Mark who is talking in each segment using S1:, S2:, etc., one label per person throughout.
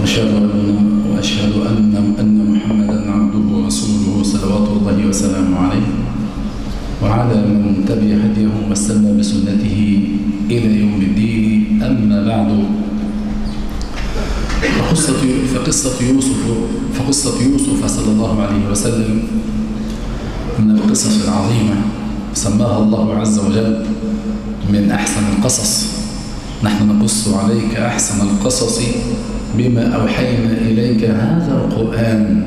S1: وأشهد أن وأشهد أن أن محمدا عبده ورسوله صلوات الله وسلامه عليه وعلى من تبع هديه واستنى بسنته إلى يوم الدين. أما بعد فقصة فقصة يوسف فقصة يوسف صلى الله عليه وسلم من القصص العظيمة سماها الله عز وجل من أحسن القصص. نحن نقص عليك أحسن القصص بما أوحينا إليك هذا القرآن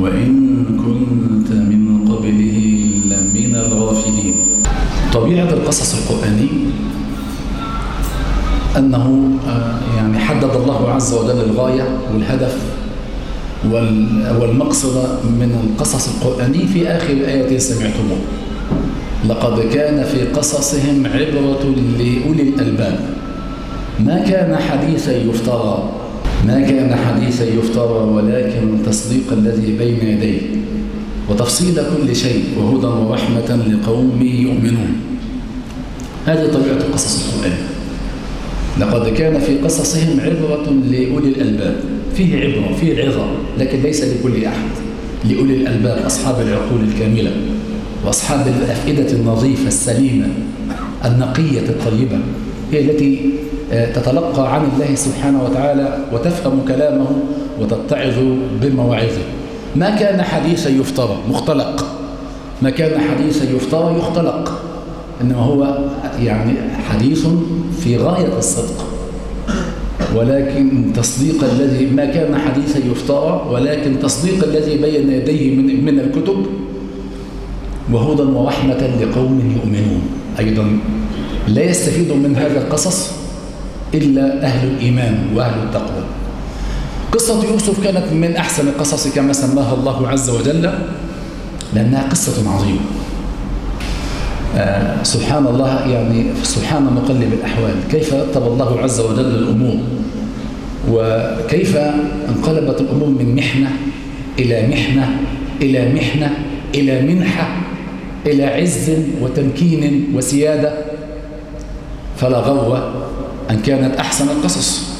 S1: وإن كنت من قبله لمن الغافلين. طبيعة القصص القرآني أنه يعني حدد الله عز وجل الغاية والهدف والمقصد من القصص القرآني في آخر آية سمعتموه. لقد كان في قصصهم عبرة لأولي الألباب. ما كان حديثا يفترى. ما كان حديثا يفترى ولكن تصديق الذي بين يديه. وتفصيل كل شيء وهدى ورحمة لقوم يؤمنون. هذه طبيعة القصص القرآني لقد كان في قصصهم عبرة لأولي الألباب. فيه عبرة فيه عظة لكن ليس لكل أحد. لأولي الألباب أصحاب العقول الكاملة وأصحاب الأفئدة النظيفة السليمة النقية الطيبة هي التي تتلقى عن الله سبحانه وتعالى وتفهم كلامه وتتعظ بمواعظه ما كان حديثا يفترى مختلق. ما كان حديثا يفترى يختلق. إنما هو يعني حديث في غاية الصدق. ولكن تصديق الذي ما كان حديثا يفترى ولكن تصديق الذي بين يديه من, من الكتب وهدى ورحمة لقوم يؤمنون. أيضا لا يستفيد من هذا القصص إلا أهل الإيمان وأهل التقوى. قصة يوسف كانت من أحسن القصص كما سماها الله عز وجل لأنها قصة عظيمة. آه سبحان الله يعني سبحان مقلب الأحوال. كيف رتب الله عز وجل الأمور؟ وكيف انقلبت الأمور من محنة إلى محنة إلى محنة إلى منحة إلى عز وتمكين وسيادة. فلا غوة أن كانت أحسن القصص.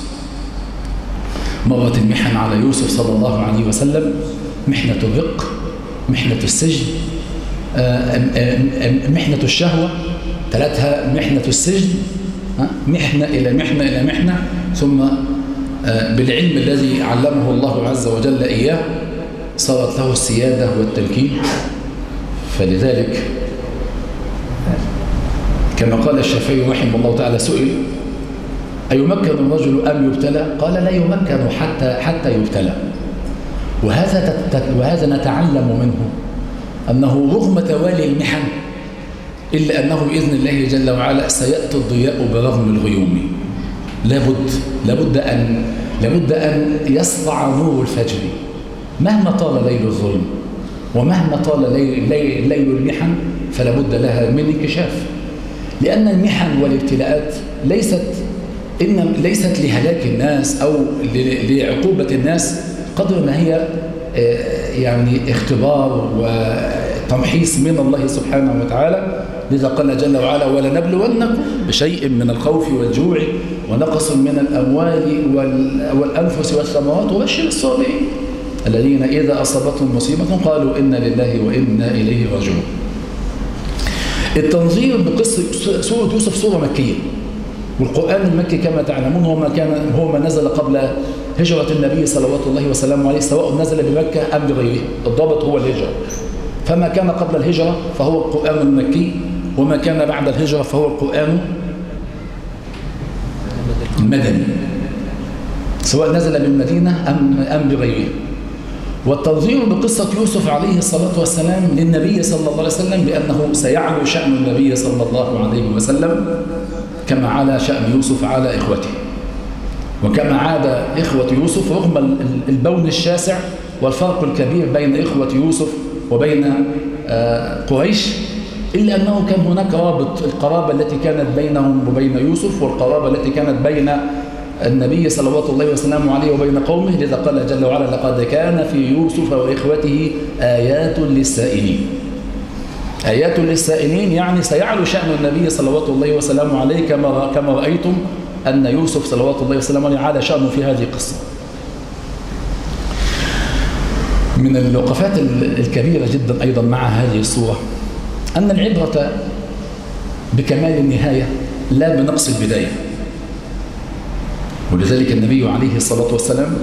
S1: مرت المحن على يوسف صلى الله عليه وسلم محنة الرق محنة السجن محنة الشهوة ثلاثها محنة السجن محنة إلى محنة إلى محنة ثم بالعلم الذي علمه الله عز وجل إياه صارت له السيادة والتمكين فلذلك كما قال الشافعي رحمه الله تعالى سئل أيمكن الرجل أم يبتلى؟ قال لا يمكن حتى حتى يبتلى. وهذا وهذا نتعلم منه أنه رغم توالي المحن إلا أنه بإذن الله جل وعلا سيأتي الضياء برغم الغيوم. لابد لابد أن لابد أن يسطع نور الفجر. مهما طال ليل الظلم ومهما طال ليل, ليل, ليل المحن فلا بد لها من انكشاف لأن المحن والابتلاءات ليست إن ليست لهلاك الناس أو لعقوبة الناس قدر ما هي يعني اختبار وتمحيص من الله سبحانه وتعالى. لذا قال جل وعلا ولنبلونكم بشيء من الخوف والجوع ونقص من الأموال والأنفس والثمرات وبشر الصابرين. الذين إذا أصابتهم مصيبة قالوا إنا لله وإنا إليه راجعون. التنظير بقصة سورة يوسف سورة مكية. والقرآن المكي كما تعلمون هو ما كان هو ما نزل قبل هجرة النبي صلوات الله وسلامه عليه سواء نزل بمكة أم بغيره. الضابط هو الهجرة. فما كان قبل الهجرة فهو القرآن المكي وما كان بعد الهجرة فهو القرآن المدني. سواء نزل بالمدينة أم, أم بغيره. والتنظير بقصة يوسف عليه الصلاة والسلام للنبي صلى الله عليه وسلم بأنه سيعلو شأن النبي صلى الله عليه وسلم. كما علا شأن يوسف على إخوته. وكما عاد إخوة يوسف رغم البون الشاسع والفرق الكبير بين إخوة يوسف وبين قريش إلا أنه كان هناك رابط القرابة التي كانت بينهم وبين يوسف والقرابة التي كانت بين النبي صلوات الله وسلامه عليه وبين قومه لذا قال جل وعلا لقد كان في يوسف وإخوته آيات للسائلين. آيات للسائلين يعني سيعلو شأن النبي صلوات الله وسلامه عليه كما كما رأيتم أن يوسف صلوات الله وسلامه عليه عاد شأنه في هذه القصة. من الوقفات الكبيرة جدا أيضا مع هذه الصورة أن العبرة بكمال النهاية لا بنقص البداية. ولذلك النبي عليه الصلاة والسلام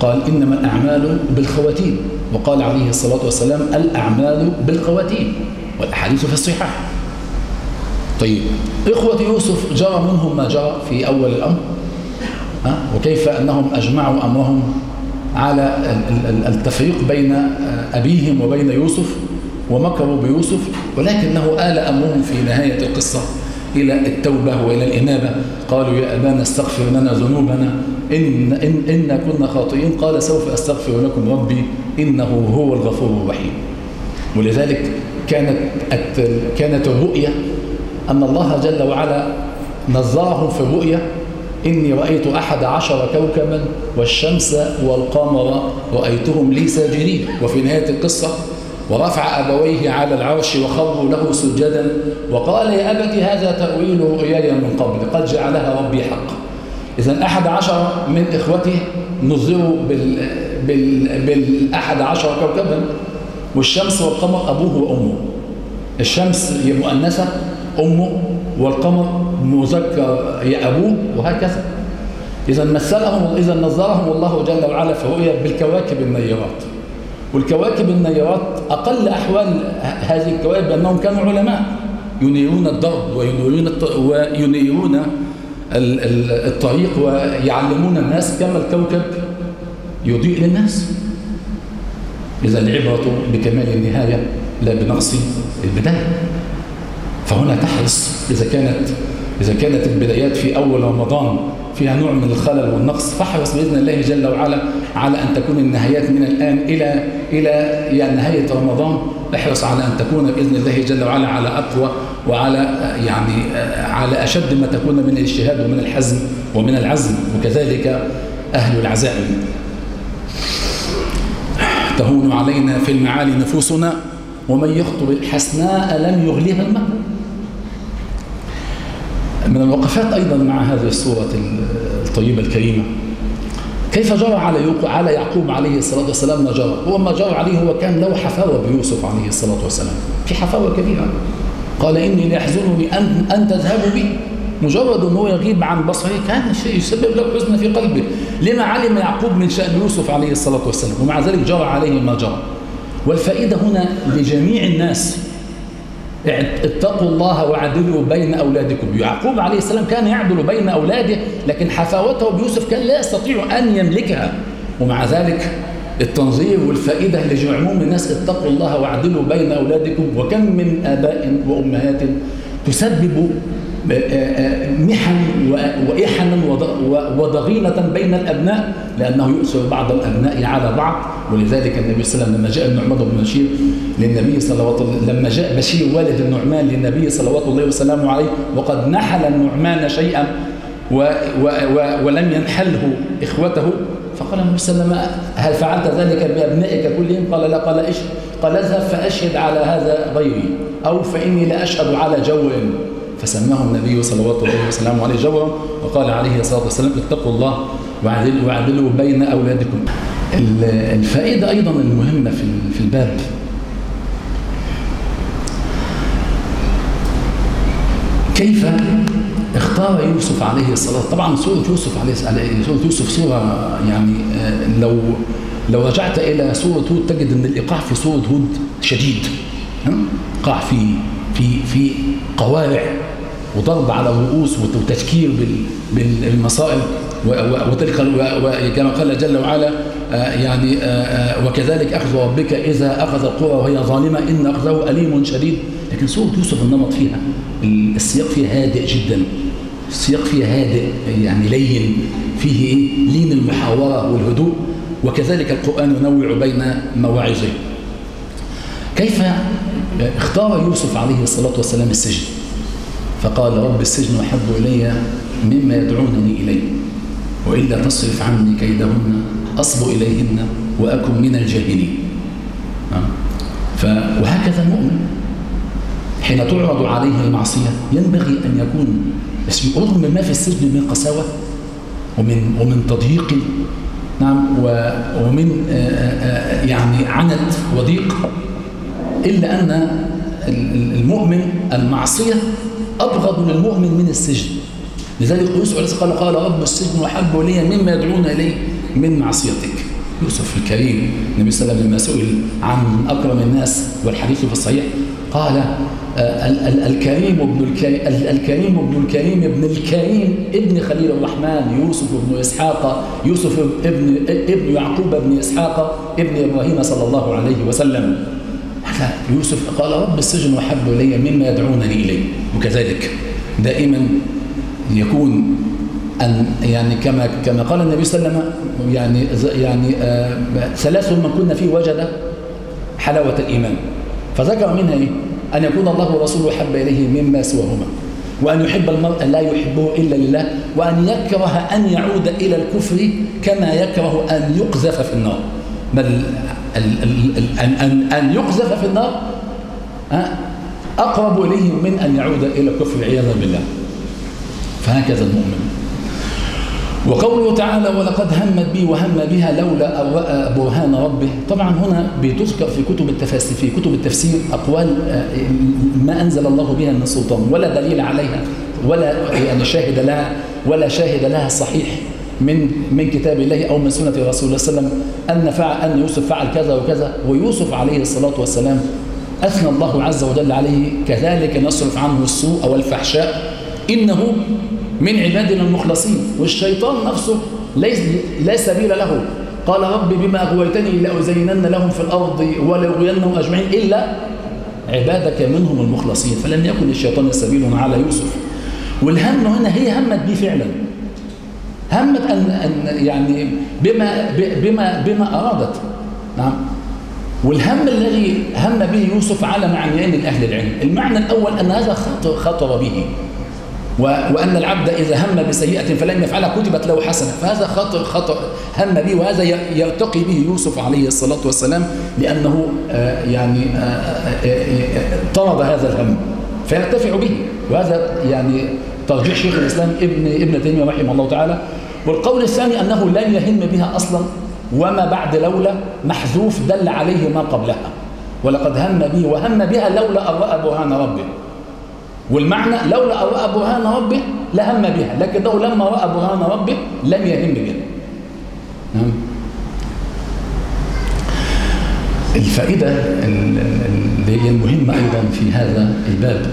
S1: قال إنما الأعمال بالخواتيم. وقال عليه الصلاة والسلام الأعمال بالخواتيم. والأحاديث في الصحاح طيب إخوة يوسف جرى منهم ما جرى في أول الأمر؟ وكيف أنهم أجمعوا أمرهم على التفريق بين أبيهم وبين يوسف ومكروا بيوسف؟ ولكنه آل أمرهم في نهاية القصة إلى التوبة وإلى الإنابة. قالوا يا أبانا استغفر لنا ذنوبنا. إن, إن, إن كنا خاطئين. قال سوف أستغفر لكم ربي إنه هو الغفور الرحيم. ولذلك كانت كانت الرؤية أن الله جل وعلا نظرهم في الرؤية. إني رأيت أحد عشر كوكبا والشمس والقمر رأيتهم لي ساجدين. وفي نهاية القصة ورفع أبويه على العرش وخروا له سجدا. وقال يا أبت هذا تأويل رؤياي من قبل. قد جعلها ربي حقا. إذا أحد عشر من إخوته نظروا بال... بال... بالأحد عشر كوكبا والشمس والقمر أبوه وأمه. الشمس هي مؤنثة أمه والقمر مذكر هي أبوه وهكذا. إذا مثلهم إذا نظرهم الله جل وعلا في رؤيا بالكواكب النيرات. والكواكب النيرات أقل أحوال هذه الكواكب أنهم كانوا علماء ينيرون الضرب وينيرون وينيرون الطريق ويعلمون الناس كما الكوكب يضيء للناس. إذا العبرة بكمال النهاية لا بنقص البداية. فهنا تحرص. إذا كانت إذا كانت البدايات في أول رمضان فيها نوع من الخلل والنقص فاحرص بإذن الله جل وعلا على أن تكون النهايات من الآن إلى إلى يعني نهاية رمضان. احرص على أن تكون بإذن الله جل وعلا على أقوى وعلى يعني على أشد ما تكون من الاجتهاد ومن الحزم ومن العزم وكذلك أهل العزائم تهون علينا في المعالي نفوسنا ومن يخطب الحسناء لم يغليها الماء من الوقفات أيضا مع هذه الصورة الطيبة الكريمة. كيف جرى على على يعقوب عليه الصلاة والسلام ما جرى؟ هو ما جرى عليه هو كان له حفاوة بيوسف عليه الصلاة والسلام. في حفاوة كبيرة. قال إني ليحزنني أن, أن تذهبوا بي. مجرد أنه يغيب عن بصره كان شيء يسبب له حزن في قلبه. لما علم يعقوب من شأن يوسف عليه الصلاة والسلام ومع ذلك جرى عليه ما جرى. والفائدة هنا لجميع الناس اتقوا الله وعدلوا بين أولادكم. يعقوب عليه السلام كان يعدل بين أولاده لكن حفاوته بيوسف كان لا يستطيع أن يملكها. ومع ذلك التنظير والفائدة لعموم الناس اتقوا الله واعدلوا بين أولادكم وكم من آباء وأمهات تسبب محن وإحنا وضغينة بين الأبناء لأنه يؤثر بعض الأبناء على بعض. ولذلك النبي صلى الله عليه وسلم لما جاء النعمان بن بشير للنبي صلوات الله لما جاء بشير والد النعمان للنبي صلوات الله وسلامه عليه وقد نحل النعمان شيئا و و و ولم ينحله إخوته. فقال النبي صلى الله عليه وسلم هل فعلت ذلك بأبنائك كلهم؟ قال لا. قال إيش؟ قال اذهب فأشهد على هذا غيري أو فإني لأشهد على جور فسماه النبي صلوات الله وسلامه عليه جورا وقال عليه الصلاة والسلام اتقوا الله واعدلوا بين أولادكم. الفائدة أيضا المهمة في الباب. كيف اختار يوسف عليه الصلاة. طبعا سورة يوسف عليه سورة يوسف سورة يعني لو لو رجعت إلى سورة هود تجد أن الإيقاع في سورة هود شديد. إيقاع في في في قوارع وضرب على الرؤوس وتشكير بالمصائب وتلك كما قال جل وعلا يعني وكذلك أخذ ربك إذا أخذ القرى وهي ظالمة إن أخذه أليم شديد. لكن سورة يوسف النمط فيها السياق فيها هادئ جدا السياق فيها هادئ يعني لين فيه إيه؟ لين المحاورة والهدوء وكذلك القرآن ينوع بين مواعظه كيف اختار يوسف عليه الصلاة والسلام السجن فقال رب السجن أحب إلي مما يدعونني إليه وإلا تصرف عني كيدهن أصب إليهن وأكن من الجاهلين. وهكذا المؤمن حين تعرض عليه المعصية ينبغي أن يكون رغم ما في السجن من قساوة ومن ومن تضييق. نعم ومن يعني عنت وضيق إلا أن المؤمن المعصية أبغض للمؤمن من السجن. لذلك يوسف عليه الصلاة قال رب السجن وحب لي مما يدعون إليه من معصيتك. يوسف الكريم النبي صلى الله عليه وسلم لما سئل عن أكرم الناس والحديث في الصحيح قال الكريم ابن الكريم الكريم ابن الكريم ابن الكريم ابن خليل الرحمن يوسف ابن إسحاق يوسف ابن ابن يعقوب ابن إسحاق ابن إبراهيم صلى الله عليه وسلم. يوسف قال رب السجن وحب إلي مما يدعونني إليه. وكذلك دائما يكون أن يعني كما كما قال النبي صلى الله عليه وسلم يعني يعني آه ثلاث من كنا فيه وجد حلاوة الإيمان. فذكر منها إيه؟ أن يكون الله ورسوله حب إليه مما سواهما وأن يحب المرء لا يحبه إلا لله وأن يكره أن يعود إلى الكفر كما يكره أن يقذف في النار. بل أن, أن يقذف في النار أقرب إليه من أن يعود إلى الكفر عياذا بالله. فهكذا المؤمن. وقوله تعالى ولقد همت بي وهم بها لولا أن رأى برهان ربه. طبعا هنا بتذكر في كتب التفاسير في كتب التفسير أقوال ما أنزل الله بها من سلطان ولا دليل عليها ولا يعني شاهد لها ولا شاهد لها صحيح من من كتاب الله أو من سنة رسول الله صلى الله عليه وسلم أن فعل أن يوسف فعل كذا وكذا ويوسف عليه الصلاة والسلام أثنى الله عز وجل عليه. كذلك نصرف عنه السوء والفحشاء. إنه من عبادنا المخلصين والشيطان نفسه ليس لا سبيل له. قال رب بما أغويتني لأزينن لهم في الأرض ولأغوينهم أجمعين إلا عبادك منهم المخلصين. فلم يكن للشيطان سبيل على يوسف. والهم هنا هي همت به فعلا. همت أن, أن يعني بما, بما, بما أرادت. نعم. والهم الذي هم به يوسف على معنيين أهل العلم. المعنى الأول أن هذا خطر, خطر به. وأن العبد إذا هم بسيئة فلم يفعلها كتبت له حسنة. فهذا خطر خطر هم به وهذا يرتقي به يوسف عليه الصلاة والسلام لأنه يعني طلب هذا الهم فيرتفع به. وهذا يعني ترجيح شيخ الإسلام ابن ابن تيمية رحمه الله تعالى. والقول الثاني أنه لن يهم بها أصلا وما بعد لولا محذوف دل عليه ما قبلها. ولقد هم به وهم بها لولا أن رأى برهان ربه. والمعنى لولا رأى برهان ربه لهم بها لكنه لما رأى برهان ربه لم يهم بها. نعم. الفائدة اللي هي المهمة أيضا في هذا الباب.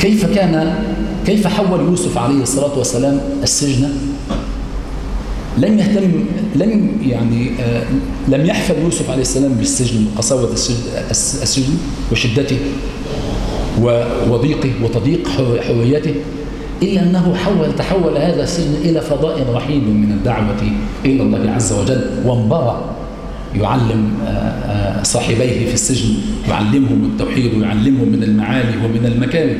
S1: كيف كان كيف حول يوسف عليه الصلاة والسلام السجن؟ لم يهتم لم يعني آه لم يحفل يوسف عليه السلام بالسجن قساوة السجن وشدته وضيقه وتضييق حريته إلا أنه حول تحول هذا السجن إلى فضاء رحيم من الدعوة إلى الله عز وجل وانبرى يعلم صاحبيه في السجن يعلمهم التوحيد ويعلمهم من المعالي ومن المكارم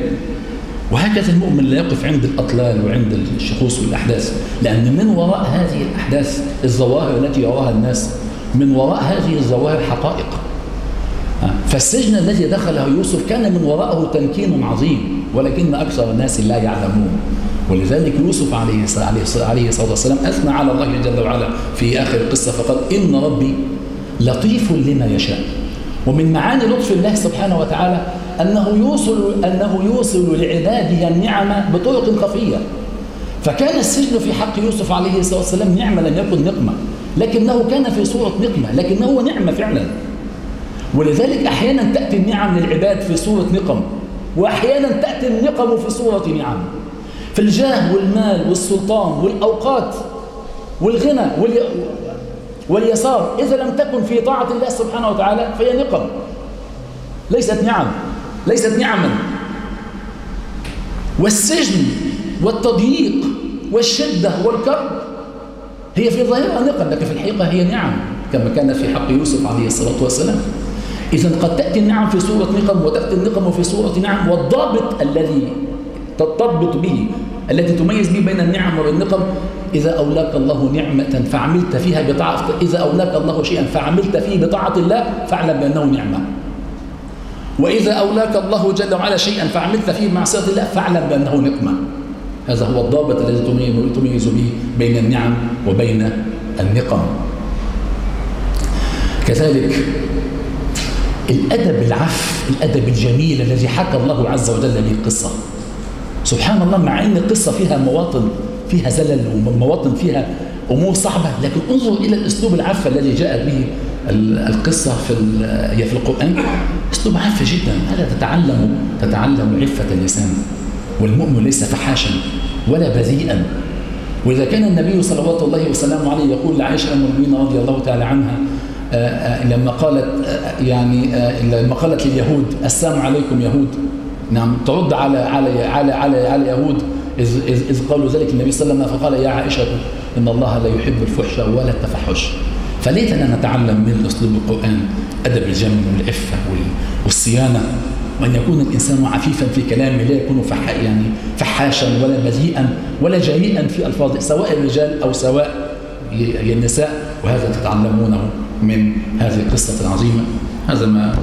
S1: وهكذا المؤمن لا يقف عند الأطلال وعند الشخوص والأحداث لأن من وراء هذه الأحداث الظواهر التي يراها الناس من وراء هذه الظواهر حقائق. فالسجن الذي دخله يوسف كان من وراءه تمكين عظيم ولكن أكثر الناس لا يعلمون. ولذلك يوسف عليه عليه الصلاة والسلام أثنى على الله جل وعلا في آخر القصة فقال إن ربي لطيف لما يشاء. ومن معاني لطف الله سبحانه وتعالى أنه يوصل, أنه يوصل لعباده النعم بطرق خفية. فكان السجن في حق يوسف عليه الصلاة والسلام نعمة لم يكن نقمة. لكنه كان في صورة نقمة لكنه نعمة فعلا. ولذلك أحيانا تأتي النعم للعباد في صورة نقم وأحيانا تأتي النقم في صورة نعم. في الجاه والمال والسلطان والأوقات والغنى والي... واليسار إذا لم تكن في طاعة الله سبحانه وتعالى فهي نقم ليست نعم. ليست نعما. والسجن والتضييق والشدة والكرب هي في ظاهرها نقم لكن في الحقيقة هي نعم كما كان في حق يوسف عليه الصلاة والسلام. إذا قد تأتي النعم في صورة نقم وتأتي النقم في صورة نعم والضابط الذي تضبط به التي تميز به بين النعم والنقم إذا أولاك الله نعمة فعملت فيها بطاعة إذا أولاك الله شيئا فعملت فيه بطاعة الله فاعلم بأنه نعمة. وإذا أولاك الله جل وعلا شيئا فعملت فيه معصية الله فاعلم بأنه نقمة. هذا هو الضابط الذي تميز به بين النعم وبين النقم. كذلك الأدب العف الأدب الجميل الذي حكى الله عز وجل به القصة سبحان الله مع أن القصة فيها مواطن فيها زلل ومواطن فيها أمور صعبة لكن انظر إلى الأسلوب العف الذي جاء به القصة في هي في القرآن أسلوب عف جدا. هذا تتعلم تتعلم عفة اللسان والمؤمن ليس فحاشا ولا بذيئا. وإذا كان النبي صلوات الله وسلامه عليه يقول لعائشة أم المؤمنين رضي الله تعالى عنها آآ آآ لما قالت يعني لما قالت لليهود السلام عليكم يهود. نعم ترد على على على على على اليهود إذ, إذ, إذ قالوا ذلك النبي صلى الله عليه وسلم فقال يا عائشة إن الله لا يحب الفحش ولا التفحش. فليتنا نتعلم من أسلوب القرآن أدب الجم والعفة والصيانة. وأن يكون الإنسان عفيفا في كلامه لا يكون فح يعني فحاشا ولا بذيئا ولا جريئا في ألفاظه سواء الرجال أو سواء النساء. وهذا تتعلمونه من هذه القصة العظيمة. هذا ما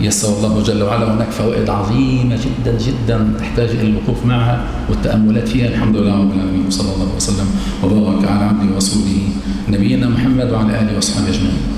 S1: يسر الله جل وعلا هناك فوائد عظيمة جدا جدا تحتاج إلى الوقوف معها والتأملات فيها. الحمد لله رب العالمين وصلى الله وسلم وبارك على عبده ورسوله نبينا محمد وعلى آله وصحبه أجمعين.